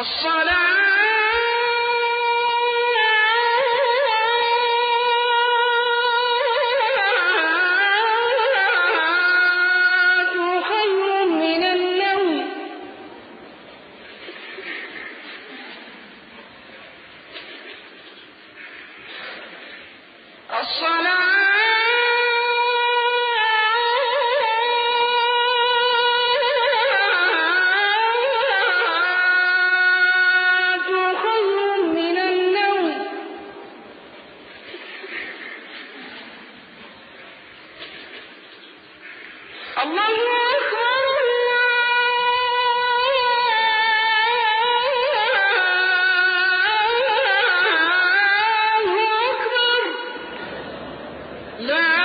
الصلاة لا